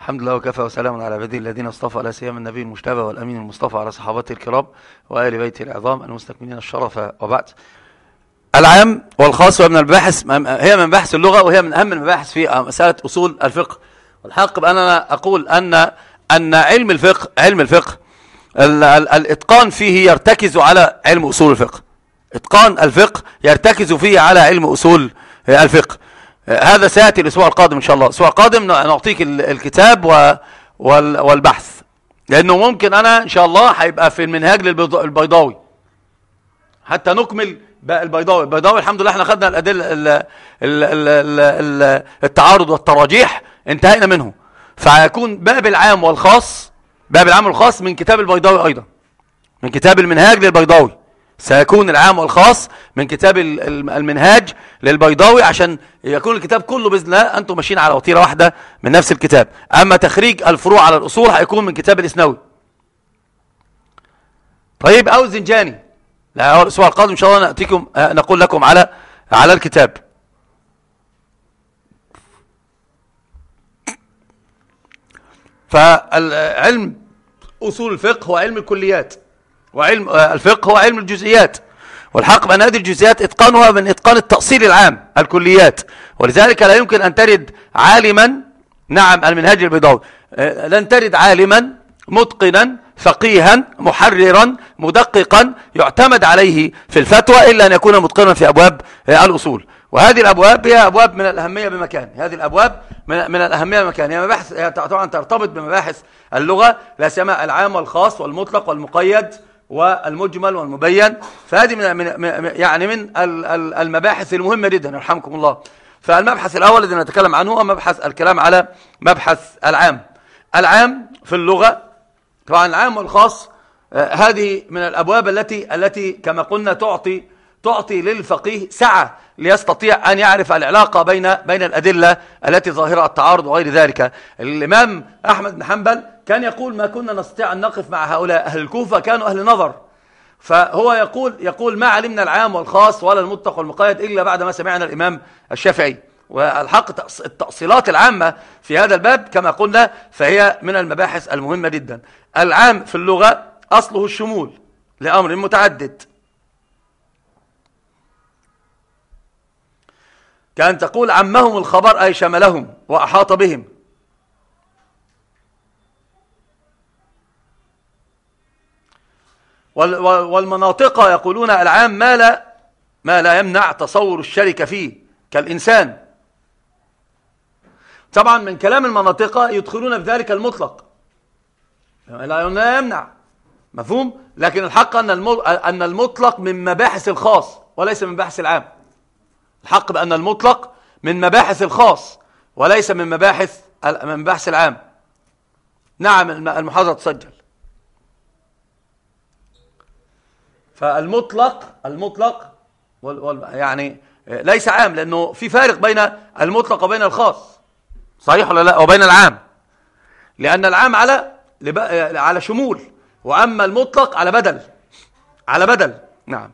الحمد لله وكفى وسلام على عباده الذين اصطفى لا سيما النبي المجتبى والأمين المصطفى على صحابته الكرام وآل بيته العظام المستكملين الشرف وبعد. العام والخاص ومن الباحث هي من بحث اللغة وهي من أهم المباحث في مسألة أصول الفقه. والحق بأن أنا أقول أن أن علم الفقه علم الفقه الإتقان فيه يرتكز على علم أصول الفقه. إتقان الفقه يرتكز فيه على علم أصول الفقه. هذا سيأتي الأسبوع القادم إن شاء الله. الأسبوع القادم نعطيك الكتاب والبحث. لأنه ممكن أنا إن شاء الله هيبقى في المنهاج للبيضاوي حتى نكمل البيضاوي. البيضاوي الحمد لله إحنا خدنا الأدلة التعارض والتراجيح انتهينا منه. فيكون باب العام والخاص باب العام والخاص من كتاب البيضاوي أيضا. من كتاب المنهاج للبيضاوي. سيكون العام والخاص من كتاب المنهاج للبيضاوي عشان يكون الكتاب كله بإذن الله أنتم ماشيين على وطيرة واحدة من نفس الكتاب. أما تخريج الفروع على الأصول هيكون من كتاب الإسنوي. طيب أو الزنجاني. لا الأسبوع القادم إن شاء الله نأتيكم نقول لكم على على الكتاب. فالعلم أصول الفقه هو علم الكليات. وعلم الفقه هو علم الجزئيات. والحق بأن هذه الجزئيات إتقانها من إتقان التأصيل العام الكليات. ولذلك لا يمكن أن ترد عالما نعم المنهاج البيضاوي آه، لن ترد عالما متقنا فقيها محررا مدققا يعتمد عليه في الفتوى إلا أن يكون متقنا في أبواب آه، الأصول. وهذه الأبواب هي أبواب من الأهمية بمكان. هذه الأبواب من, من الأهمية بمكان. هي مباحث هي طبعا ترتبط بمباحث اللغة لا سيما العام والخاص والمطلق والمقيد. والمجمل والمبين. فهذه من, يعني من المباحث المهمة جدا يرحمكم الله. فالمبحث الأول الذي نتكلم عنه هو مبحث الكلام على مبحث العام. العام في اللغة طبعا العام والخاص آه، هذه من الأبواب التي التي كما قلنا تعطي تعطي للفقيه سعة ليستطيع أن يعرف العلاقة بين بين الأدلة التي ظاهرة التعارض وغير ذلك. الإمام أحمد بن حنبل كان يقول ما كنا نستطيع أن نقف مع هؤلاء أهل الكوفة كانوا أهل نظر. فهو يقول يقول ما علمنا العام والخاص ولا المطلق والمقيد إلا بعد ما سمعنا الإمام الشافعي. والحق التأصيلات العامة في هذا الباب كما قلنا فهي من المباحث المهمة جدا. العام في اللغة أصله الشمول لأمر متعدد. كان تقول عمهم الخبر أي شملهم وأحاط بهم. والمناطق يقولون العام ما لا, ما لا يمنع تصور الشركة فيه كالإنسان. طبعا من كلام المناطق يدخلون في ذلك المطلق. لا يمنع. مفهوم؟ لكن الحق أن المطلق من مباحث الخاص وليس من مباحث العام. الحق بأن المطلق من مباحث الخاص وليس من مباحث من مباحث العام. نعم المحاضرة تسجل. فالمطلق المطلق يعني ليس عام لأنه في فارق بين المطلق وبين الخاص. صحيح ولا لا؟ وبين العام. لأن العام على على شمول وأما المطلق على بدل. على بدل. نعم.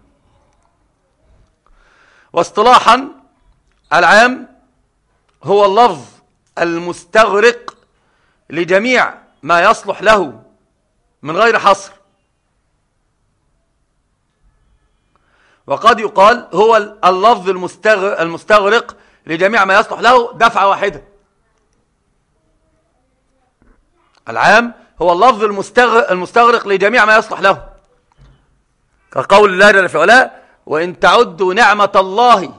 واصطلاحا العام هو اللفظ المستغرق لجميع ما يصلح له من غير حصر. وقد يقال هو اللفظ المستغرق لجميع ما يصلح له دفعة واحدة. العام هو اللفظ المستغرق لجميع ما يصلح له. كقول الله جل في وإن تعدوا نعمة الله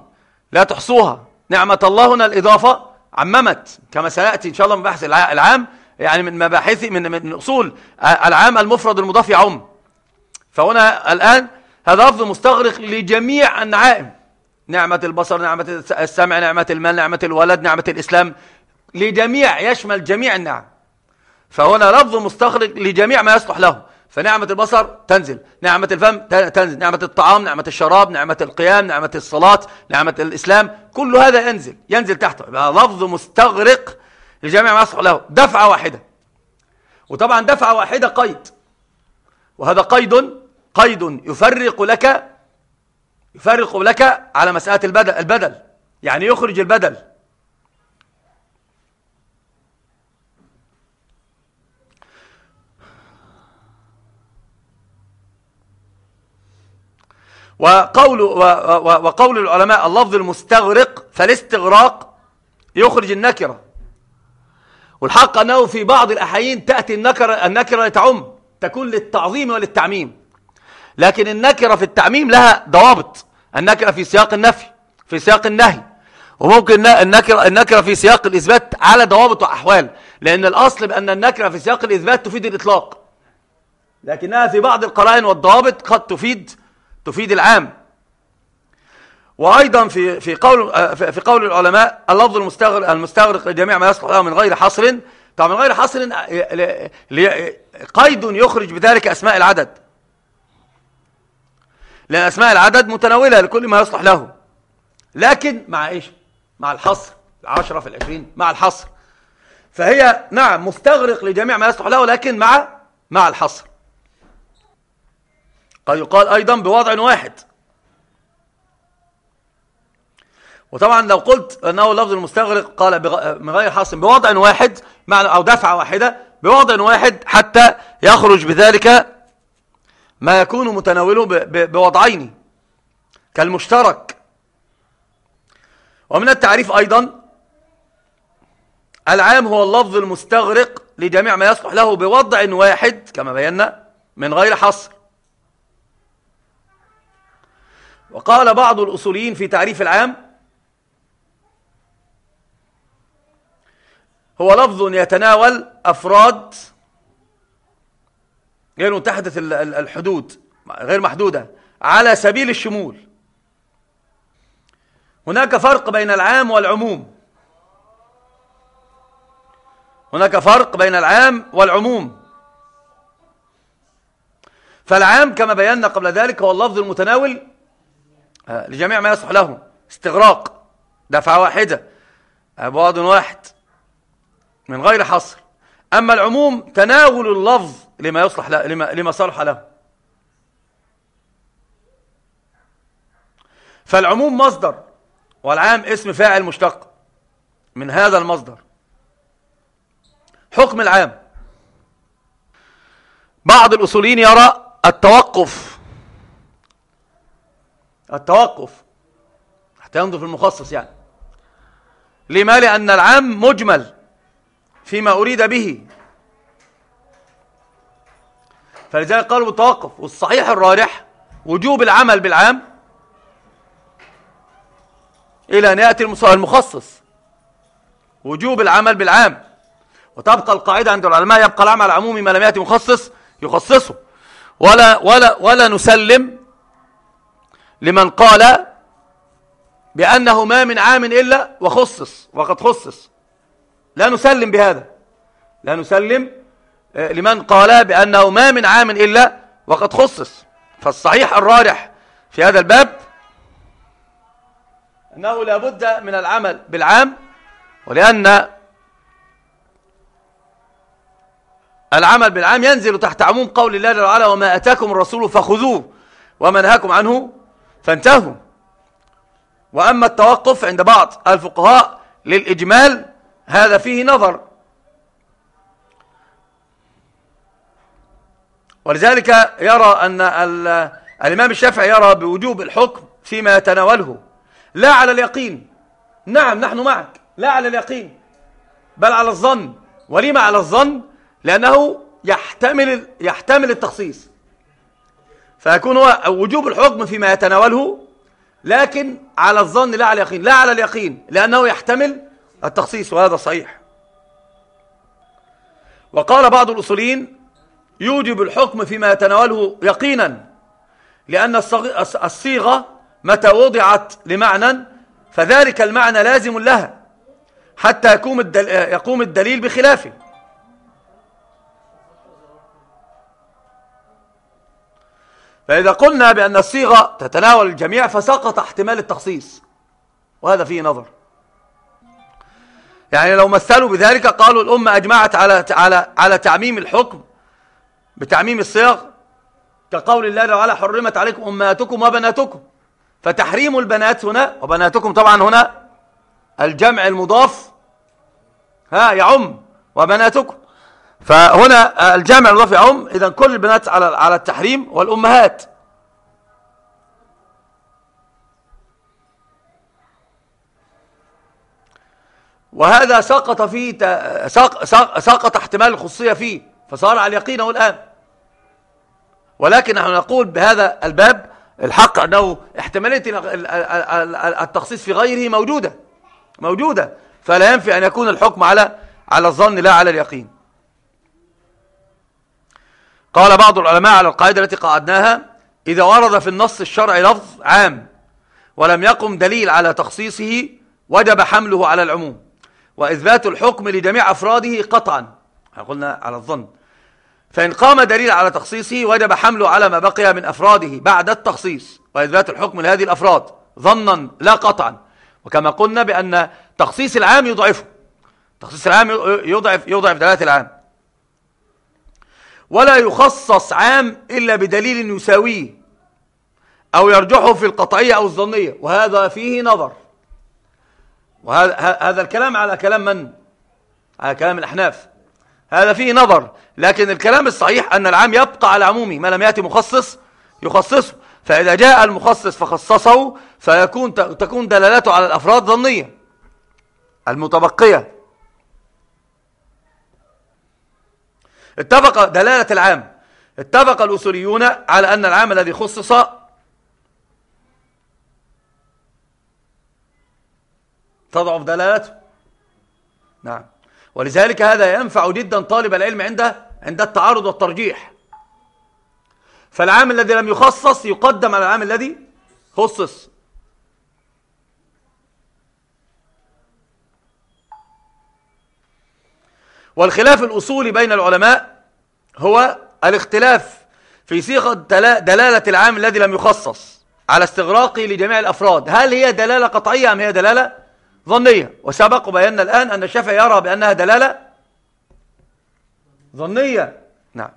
لا تحصوها. نعمة الله هنا الإضافة عممت كما سيأتي إن شاء الله من بحث العام يعني من مباحث من, من أصول العام المفرد المضاف يعم. فهنا الآن هذا لفظ مستغرق لجميع النعائم نعمة البصر نعمة السمع نعمة المال نعمة الولد نعمة الإسلام لجميع يشمل جميع النعم. فهنا لفظ مستغرق لجميع ما يصلح له. فنعمة البصر تنزل نعمة الفم تنزل نعمة الطعام نعمة الشراب نعمة القيام نعمة الصلاة نعمة الإسلام كل هذا ينزل ينزل تحته يبقى لفظ مستغرق لجميع ما يصلح له. دفعة واحدة. وطبعا دفعة واحدة قيد. وهذا قيد قيد يفرق لك يفرق لك على مسألة البدل, البدل. يعني يخرج البدل. وقول, وقول العلماء اللفظ المستغرق فالاستغراق يخرج النكرة. والحق أنه في بعض الأحيين تأتي النكرة, النكرة لتعم تكون للتعظيم وللتعميم. لكن النكرة في التعميم لها ضوابط. النكرة في سياق النفي في سياق النهي. وممكن النكرة, النكرة في سياق الإثبات على ضوابط وأحوال. لأن الأصل بأن النكرة في سياق الإثبات تفيد الإطلاق. لكنها في بعض القرائن والضوابط قد تفيد تفيد العام. وأيضا في في قول في قول العلماء اللفظ المستغرق المستغرق لجميع ما يصلح له من غير حصر. طبعا من غير حصر قيد يخرج بذلك أسماء العدد. لأن أسماء العدد متناولة لكل ما يصلح له. لكن مع إيش؟ مع الحصر العشرة في العشرين مع الحصر. فهي نعم مستغرق لجميع ما يصلح له لكن مع مع الحصر. قد يقال أيضا بوضع واحد. وطبعا لو قلت أنه اللفظ المستغرق قال من غير حصر بوضع واحد أو دفعة واحدة بوضع واحد حتى يخرج بذلك ما يكون متناوله بوضعين كالمشترك. ومن التعريف أيضا العام هو اللفظ المستغرق لجميع ما يصلح له بوضع واحد كما بينا من غير حصر. وقال بعض الأصوليين في تعريف العام هو لفظ يتناول أفراد غير متحدة الحدود غير محدودة على سبيل الشمول. هناك فرق بين العام والعموم. هناك فرق بين العام والعموم. فالعام كما بينا قبل ذلك هو اللفظ المتناول آه، لجميع ما يصح له استغراق دفعة واحدة بعض واحد من غير حصر. أما العموم تناول اللفظ لما يصلح له لما, لما صلح له. فالعموم مصدر والعام اسم فاعل مشتق من هذا المصدر. حكم العام. بعض الأصوليين يرى التوقف. التوقف. حتى ينظر في المخصص يعني. لما؟ لأن العام مجمل فيما أريد به. فلذلك قالوا بالتوقف والصحيح الراجح وجوب العمل بالعام إلى أن يأتي المخصص. وجوب العمل بالعام. وتبقى القاعدة عند العلماء يبقى العمل العمومي ما لم يأتي مخصص يخصصه. ولا, ولا, ولا نسلم لمن قال بأنه ما من عام إلا وخصص وقد خصص. لا نسلم بهذا. لا نسلم لمن قال بأنه ما من عام إلا وقد خصص. فالصحيح الراجح في هذا الباب أنه لا بد من العمل بالعام ولأن العمل بالعام ينزل تحت عموم قول الله جل وعلا وما أتاكم الرسول فخذوه وما نهاكم عنه فانتهوا. وأما التوقف عند بعض الفقهاء للإجمال هذا فيه نظر. ولذلك يرى أن الإمام الشافعي يرى بوجوب الحكم فيما يتناوله. لا على اليقين. نعم نحن معك. لا على اليقين. بل على الظن. ولما على الظن؟ لأنه يحتمل يحتمل التخصيص. فيكون هو وجوب الحكم فيما يتناوله لكن على الظن لا على اليقين. لا على اليقين. لأنه يحتمل التخصيص وهذا صحيح. وقال بعض الأصولين يوجب الحكم فيما يتناوله يقينا لأن الصيغة متى وضعت لمعنى فذلك المعنى لازم لها حتى يقوم الدليل, يقوم الدليل بخلافه. فإذا قلنا بأن الصيغة تتناول الجميع فسقط احتمال التخصيص وهذا فيه نظر. يعني لو مثلوا بذلك قالوا الأمة أجمعت على على على تعميم الحكم بتعميم الصيغ كقول الله تعالى حرمت عليكم أمهاتكم وبناتكم. فتحريم البنات هنا وبناتكم طبعا هنا الجمع المضاف ها يعم وبناتكم. فهنا الجمع المضاف يعم اذا كل البنات على على التحريم والأمهات. وهذا سقط فيه سقط, سقط احتمال الخصوصيه فيه فصار على اليقين الان ولكن نحن نقول بهذا الباب الحق أنه احتمالية التخصيص في غيره موجودة موجودة. فلا ينفي أن يكون الحكم على على الظن لا على اليقين. قال بعض العلماء على القاعدة التي قعدناها إذا ورد في النص الشرعي لفظ عام ولم يقم دليل على تخصيصه وجب حمله على العموم. وإثبات الحكم لجميع أفراده قطعا. قلنا على الظن. فإن قام دليل على تخصيصه وجب حمله على ما بقي من أفراده بعد التخصيص وإثبات الحكم لهذه الأفراد ظنا لا قطعا. وكما قلنا بأن تخصيص العام يضعفه. تخصيص العام يضعف, يضعف دلالة العام. ولا يخصص عام إلا بدليل يساويه أو يرجحه في القطعية أو الظنية. وهذا فيه نظر. وهذا هذا الكلام على كلام من؟ على كلام الأحناف. هذا فيه نظر لكن الكلام الصحيح أن العام يبقى على عمومه ما لم يأتي مخصص يخصصه فإذا جاء المخصص فخصصه فيكون تكون دلالته على الأفراد ظنية المتبقية. اتفق دلالة العام اتفق الأصوليون على أن العام الذي خصص تضعف دلالته. نعم. ولذلك هذا ينفع جدا طالب العلم عند عند التعارض والترجيح. فالعام الذي لم يخصص يقدم على العام الذي خصص. والخلاف الأصولي بين العلماء هو الاختلاف في صيغة دلالة العام الذي لم يخصص على استغراقه لجميع الأفراد. هل هي دلالة قطعية أم هي دلالة ظنية. وسبق وبينا الآن أن الشافعي يرى بأنها دلالة ظنية. نعم.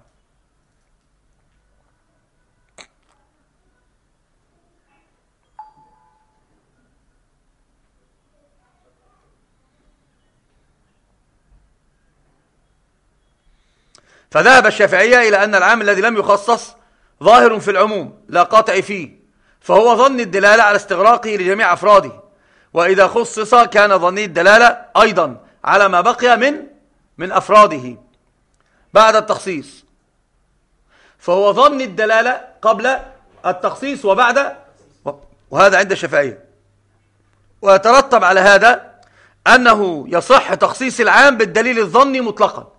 فذهب الشافعية إلى أن العام الذي لم يخصص ظاهر في العموم لا قاطع فيه فهو ظن الدلالة على استغراقه لجميع أفراده. وإذا خصص كان ظني الدلالة أيضا على ما بقي من من أفراده بعد التخصيص. فهو ظن الدلالة قبل التخصيص وبعد وهذا عند الشافعية. ويترتب على هذا أنه يصح تخصيص العام بالدليل الظني مطلقا.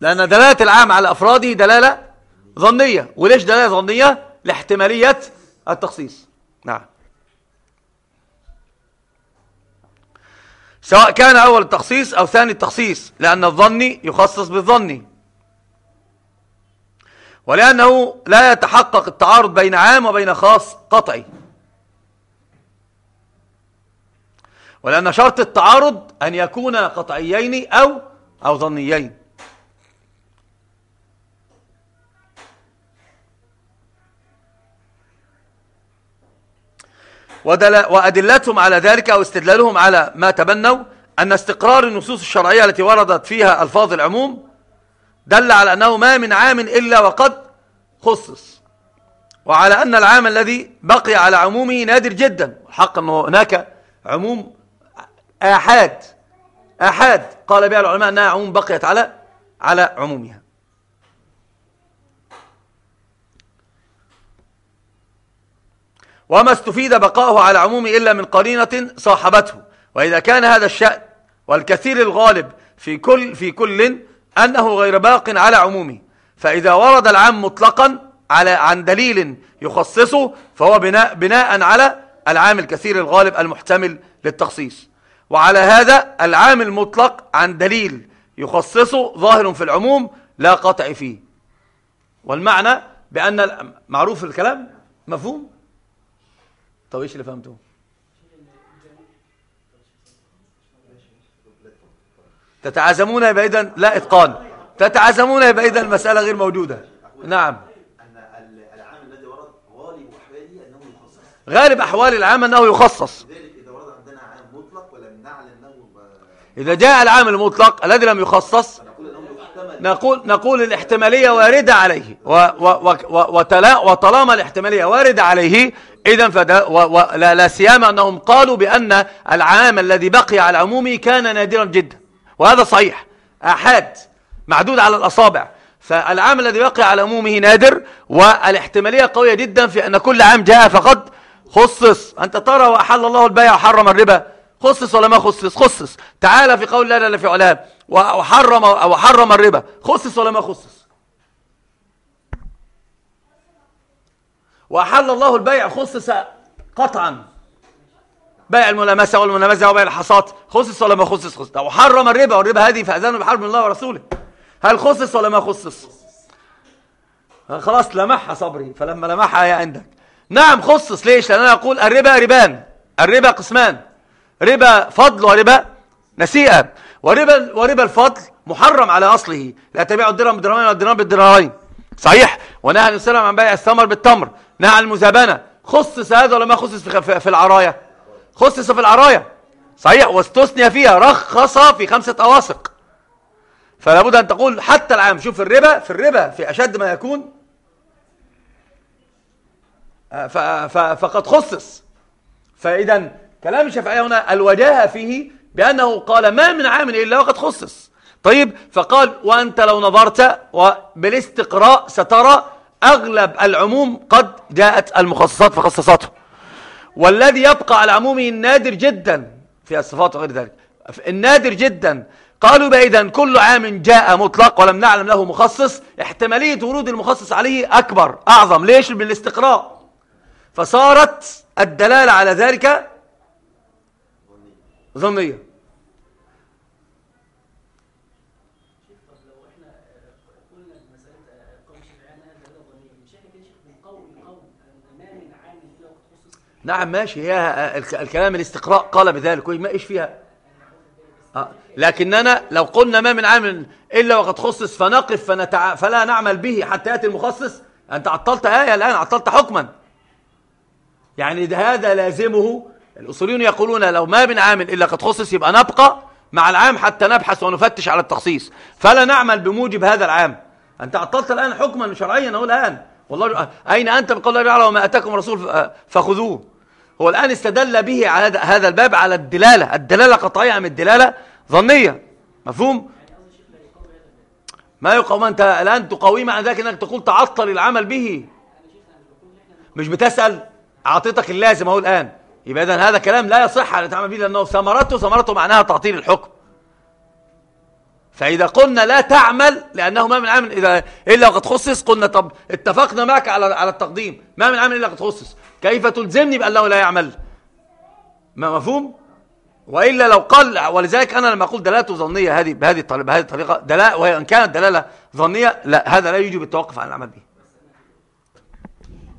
لأن دلالة العام على أفراده دلالة ظنية. وليش دلالة ظنية؟ لاحتمالية التخصيص. نعم. سواء كان أول التخصيص أو ثاني التخصيص لأن الظني يخصص بالظني ولأنه لا يتحقق التعارض بين عام وبين خاص قطعي. ولأن شرط التعارض أن يكون قطعيين أو أو ظنيين. وأدلتهم على ذلك أو استدلالهم على ما تبنوا أن استقرار النصوص الشرعية التي وردت فيها ألفاظ العموم دل على أنه ما من عام إلا وقد خصص. وعلى أن العام الذي بقي على عمومه نادر جدا. حق أنه هناك عموم آحاد آحاد. قال بها العلماء أنها عموم بقيت على على عمومها. وما استفيد بقاؤه على عمومه إلا من قرينة صاحبته. وإذا كان هذا الشأن والكثير الغالب في كل, في كل أنه غير باق على عمومه. فإذا ورد العام مطلقا على عن دليل يخصصه فهو بناء, بناء على العام الكثير الغالب المحتمل للتخصيص. وعلى هذا العام المطلق عن دليل يخصصه ظاهر في العموم لا قطع فيه. والمعنى بأن معروف الكلام؟ مفهوم؟ طب إيش اللي فهمته؟ تتعزمون يبقى اذا لا إتقان. تتعزمون يبقى اذا المسألة غير موجودة. نعم. غالب أحوال العام أنه يخصص. إذا جاء العام المطلق الذي لم يخصص نقول نقول الاحتمالية واردة عليه. وطالما الاحتمالية واردة عليه إذا فده ولا لا سيما أنهم قالوا بأن العام الذي بقي على عمومه كان نادرا جدا. وهذا صحيح. أحد. معدود على الأصابع. فالعام الذي بقي على عمومه نادر والاحتمالية قوية جدا في أن كل عام جاء فقد خصص. أنت ترى وأحل الله البيع وحرم الربا. خصص ولا ما خصص؟ خصص. تعالى في قول لا لا في علام. وحرم, وحرم الربا. خصص ولا ما خصص؟ وأحل الله البيع خصص قطعا. بيع الملامسة والملامسة وبيع الحصات خصص ولا ما خصص؟ خصص. وحرم الربا والربا هذه فأذانه بحرب من الله ورسوله. هل خصص ولا ما خصص؟ خلاص لمحها صبري فلما لمحها يا عندك. نعم خصص. ليش؟ لأن أنا أقول الربا ربان. الربا قسمان. ربا فضل وربا نسيئة. وربا, وربا الفضل محرم على أصله. لا تبيع الدرهم بالدرهمين والدرهم بالدرهمين صحيح. ونهى النبي صلى عن بيع الثمر بالتمر. نهى عن المزابنة. خصص هذا ولا ما خصص في العراية خصص في العراية صحيح واستثني فيها رخص في خمسة أواسق. فلا بد أن تقول حتى العام. شوف الربا في الربا في أشد ما يكون. فقد خصص. فإذا كلام الشافعية هنا الوجاهة فيه بأنه قال ما من عام إلا وقد خصص. طيب فقال وأنت لو نظرت وبالاستقراء سترى أغلب العموم قد جاءت المخصصات فخصصته والذي يبقى على عمومه النادر جدا في الصفات وغير ذلك. النادر جدا. قالوا بإذا كل عام جاء مطلق ولم نعلم له مخصص. احتمالية ورود المخصص عليه أكبر أعظم. ليش؟ بالاستقراء فصارت الدلالة على ذلك ظنية. نعم ماشي. هي الكلام الاستقراء قال بذلك. ما إيش فيها؟ آه. لكننا لو قلنا ما من عام إلا وقد خصص فنقف فنتع... فلا نعمل به حتى يأتي المخصص. أنت عطلت آية الآن عطلت حكما. يعني هذا لازمه. الأصوليون يقولون لو ما من عام إلا قد خصص يبقى نبقى مع العام حتى نبحث ونفتش على التخصيص. فلا نعمل بموجب هذا العام. أنت عطلت الآن حكما شرعيا أقول الآن. والله أين أنت بقول الله تعالى وما أتاكم رسول فخذوه. هو الآن استدل به على هذا الباب على الدلالة. الدلالة قطعية من الدلالة ظنية؟ مفهوم؟ ما يقوم أنت الآن تقوي مع ذلك أنك تقول تعطل العمل به. مش بتسأل أعطيتك اللازم أهو الآن. يبقى إذن هذا كلام لا يصح أن تعمل به لأنه ثمرته ثمرته معناها تعطيل الحكم. فإذا قلنا لا تعمل لأنه ما من عمل إذا إلا وقد خصص قلنا طب اتفقنا معك على على التقديم. ما من عمل إلا قد خصص. كيف تلزمني بأنه لا يعمل؟ ما مفهوم؟ وإلا لو قال ولذلك أنا لما أقول دلالته ظنية هذه بهذه الطريقة بهذه الطريقة دلالة وإن كانت دلالة ظنية لا هذا لا يجب التوقف عن العمل به.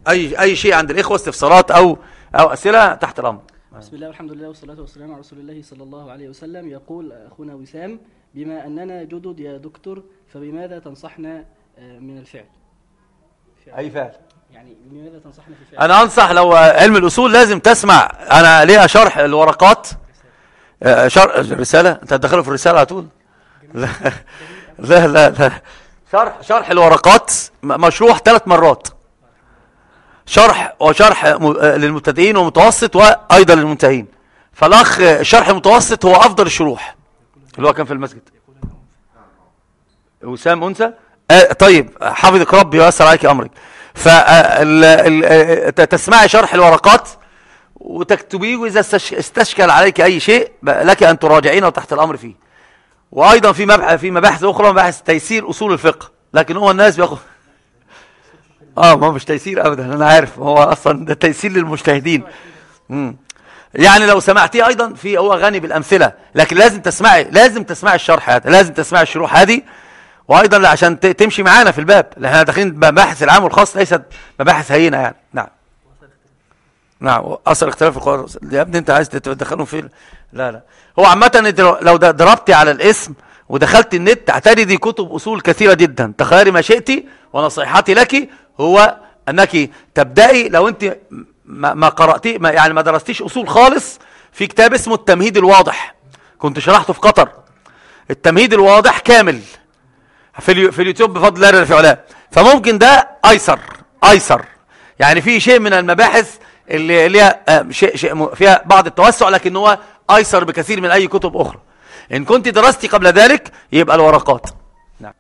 أي أي شيء عند الإخوة استفسارات أو أو أسئلة تحت الأمر. بسم الله والحمد لله والصلاة والسلام على رسول الله صلى الله عليه وسلم. يقول أخونا وسام بما أننا جدد يا دكتور فبماذا تنصحنا آه، من الفعل؟ أي فعل؟ يعني تنصحنا في الفعل أنا أنصح لو علم الأصول لازم تسمع. أنا ليها شرح الورقات. آه، شرح رسالة أنت هتدخله في الرسالة على طول. لا لا لا, لا. شرح شرح الورقات مشروح ثلاث مرات. شرح وشرح آه، للمبتدئين ومتوسط وأيضا للمنتهين. فالأخ الشرح المتوسط هو أفضل الشروح. اللي هو كان في المسجد. وسام أنثى؟ آه طيب حفظك ربي ويسر عليك أمرك. فتسمعي شرح الورقات وتكتبيه وإذا استشكل عليك أي شيء لك أن تراجعينه تحت الأمر فيه. وأيضا في مبحث في مباحث أخرى مباحث تيسير أصول الفقه. لكن هو الناس بياخد آه ما مش تيسير ابدا أنا عارف هو أصلا ده تيسير للمجتهدين. يعني لو سمعتيه أيضا في هو غني بالأمثلة لكن لازم تسمعي لازم تسمعي الشرح هذا لازم تسمعي الشروح هذه. وأيضا عشان تمشي معانا في الباب لأن إحنا داخلين مباحث العام والخاص ليست مباحث هينة يعني. نعم. نعم اثر اختلاف القرآن يا ابني أنت عايز تدخلهم في لا لا. هو عامة لو ضربتي على الاسم ودخلت النت اعترضي كتب أصول كثيرة جدا. تخيري ما شئتي ونصيحتي لك هو أنك تبدأي لو أنت ما, ما قراتي ما يعني ما درستيش أصول خالص في كتاب اسمه التمهيد الواضح. كنت شرحته في قطر. التمهيد الواضح كامل. في في اليوتيوب بفضل الله في علاه فممكن ده ايسر ايسر يعني في شيء من المباحث اللي ليها آه، شيء شيء فيها بعض التوسع لكن هو ايسر بكثير من اي كتب أخرى ان كنت درستي قبل ذلك يبقى الورقات نعم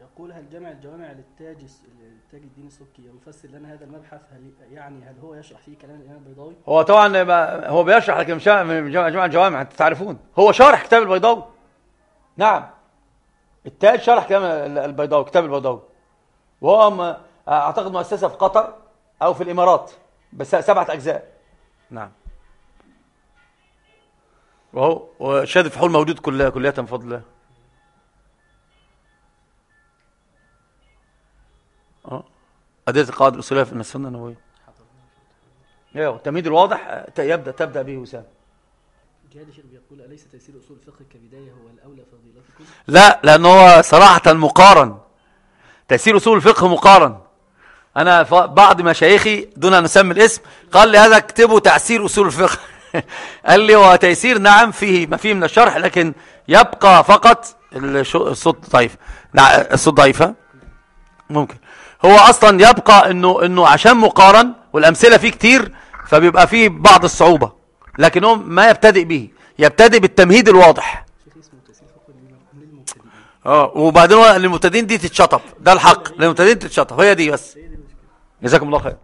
يقول هل جمع الجوامع للتاج التاج الدين السبكي يفسر لنا هذا المبحث هل يعني هل هو يشرح فيه كلام الامام البيضاوي؟ هو طبعا هو بيشرح لكن مش جمع الجوامع أنتوا تعرفون هو شارح كتاب البيضاوي نعم التاج شرح ال- البيضاوي كتاب البيضاوي. وهو م- أعتقد مؤسسة في قطر أو في الإمارات بس سبعة أجزاء. نعم. وهو وشهاده الفحول موجود كلها كلية فضل الله أه؟ أدلة القواعد الأصولية في السنة النبوية. أيوه التمهيد الواضح آه، ت- يبدأ تبدأ به وسام بيقول أليس تيسير أصول الفقه كبداية هو الأولى فضيلتكم؟ لا لأن هو صراحة مقارن. تيسير أصول الفقه مقارن. أنا بعض مشايخي دون أن أسمي الاسم قال لي هذا اكتبه تعسير أصول الفقه. قال لي هو تيسير نعم فيه ما فيه من الشرح لكن يبقى فقط الصوت ضعيف. الصوت ضعيفة ممكن. هو أصلا يبقى إنه إنه عشان مقارن والأمثلة فيه كتير فبيبقى فيه بعض الصعوبة. لكن هو ما يبتدئ به يبتدئ بالتمهيد الواضح. آه وبعدين للمبتدئين دي تتشطب ده الحق للمبتدئين تتشطب هي دي بس. جزاكم الله خير.